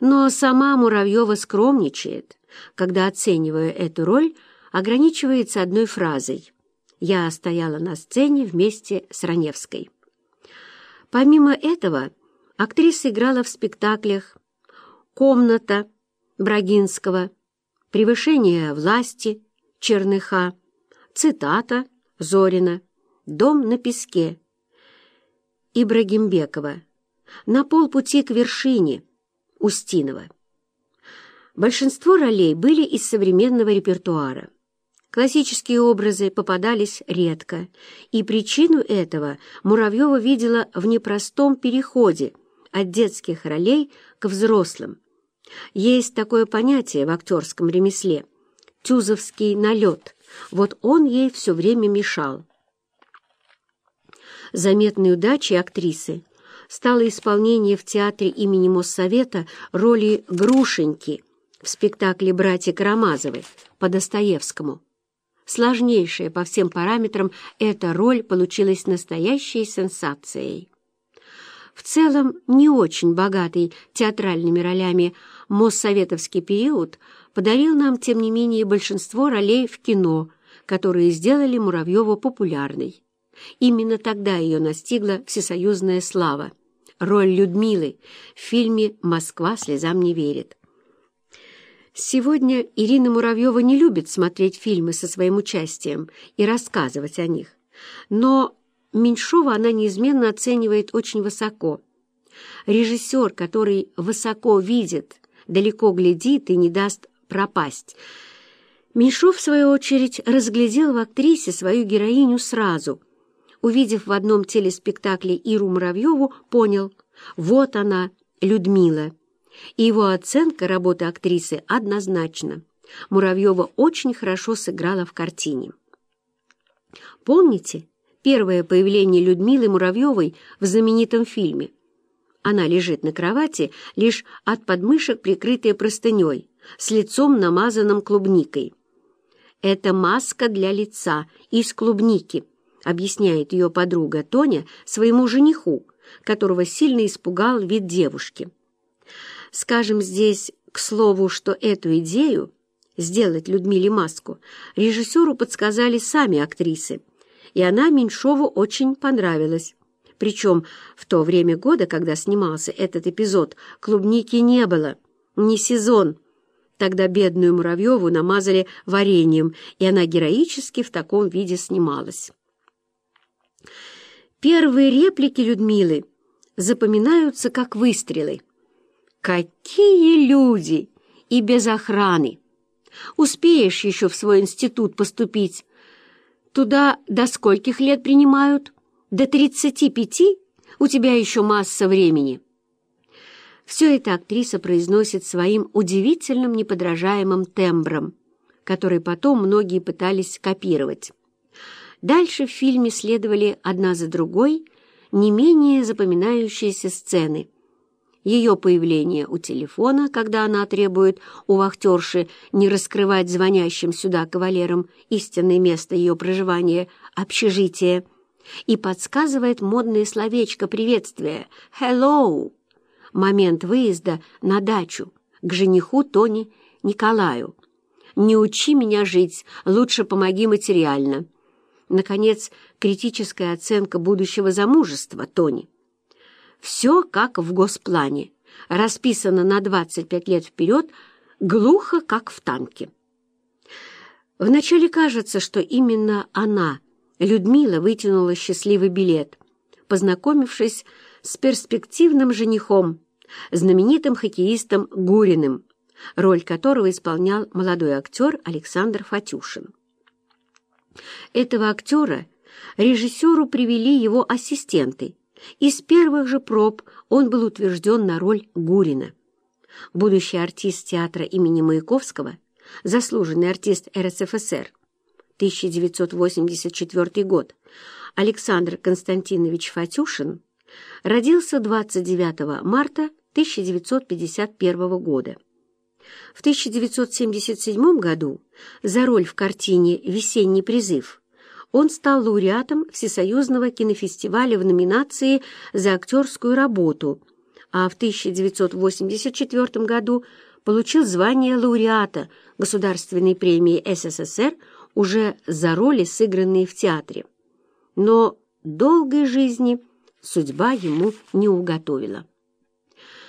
Но сама Муравьева скромничает, когда, оценивая эту роль, ограничивается одной фразой «Я стояла на сцене вместе с Раневской». Помимо этого, актриса играла в спектаклях «Комната» Брагинского, «Превышение власти» Черныха, «Цитата» Зорина, «Дом на песке» Ибрагимбекова, «На полпути к вершине» Устинова. Большинство ролей были из современного репертуара. Классические образы попадались редко, и причину этого Муравьева видела в непростом переходе от детских ролей к взрослым. Есть такое понятие в актерском ремесле – тюзовский налет. Вот он ей все время мешал. Заметной удачей актрисы стало исполнение в театре имени Моссовета роли Грушеньки в спектакле «Братья Карамазовы» по Достоевскому. Сложнейшая по всем параметрам эта роль получилась настоящей сенсацией. В целом, не очень богатый театральными ролями моссоветовский период подарил нам, тем не менее, большинство ролей в кино, которые сделали Муравьеву популярной. Именно тогда ее настигла всесоюзная слава. Роль Людмилы в фильме «Москва слезам не верит». Сегодня Ирина Муравьева не любит смотреть фильмы со своим участием и рассказывать о них. Но Меньшова она неизменно оценивает очень высоко. Режиссер, который высоко видит, далеко глядит и не даст пропасть. Меньшов, в свою очередь, разглядел в актрисе свою героиню сразу. Увидев в одном телеспектакле Иру Муравьеву, понял – вот она, Людмила и его оценка работы актрисы однозначна. Муравьева очень хорошо сыграла в картине. Помните первое появление Людмилы Муравьевой в знаменитом фильме? Она лежит на кровати, лишь от подмышек прикрытая простыней, с лицом намазанным клубникой. «Это маска для лица из клубники», объясняет ее подруга Тоня своему жениху, которого сильно испугал вид девушки. Скажем здесь, к слову, что эту идею сделать Людмиле маску режиссеру подсказали сами актрисы, и она Меньшову очень понравилась. Причем в то время года, когда снимался этот эпизод, клубники не было, не сезон. Тогда бедную Муравьеву намазали вареньем, и она героически в таком виде снималась. Первые реплики Людмилы запоминаются как выстрелы. Какие люди! И без охраны! Успеешь еще в свой институт поступить. Туда до скольких лет принимают? До тридцати пяти? У тебя еще масса времени. Все это актриса произносит своим удивительным неподражаемым тембром, который потом многие пытались копировать. Дальше в фильме следовали одна за другой не менее запоминающиеся сцены – ее появление у телефона, когда она требует у вахтерши не раскрывать звонящим сюда кавалерам истинное место ее проживания, общежитие, и подсказывает модное словечко приветствия «Hello!» момент выезда на дачу к жениху Тони Николаю. «Не учи меня жить, лучше помоги материально». Наконец, критическая оценка будущего замужества Тони. Все как в госплане, расписано на 25 лет вперед, глухо, как в танке. Вначале кажется, что именно она, Людмила, вытянула счастливый билет, познакомившись с перспективным женихом, знаменитым хоккеистом Гуриным, роль которого исполнял молодой актер Александр Фатюшин. Этого актера режиссеру привели его ассистенты, из первых же проб он был утвержден на роль Гурина. Будущий артист театра имени Маяковского, заслуженный артист РСФСР, 1984 год, Александр Константинович Фатюшин, родился 29 марта 1951 года. В 1977 году за роль в картине «Весенний призыв» он стал лауреатом Всесоюзного кинофестиваля в номинации «За актерскую работу», а в 1984 году получил звание лауреата Государственной премии СССР уже за роли, сыгранные в театре. Но долгой жизни судьба ему не уготовила.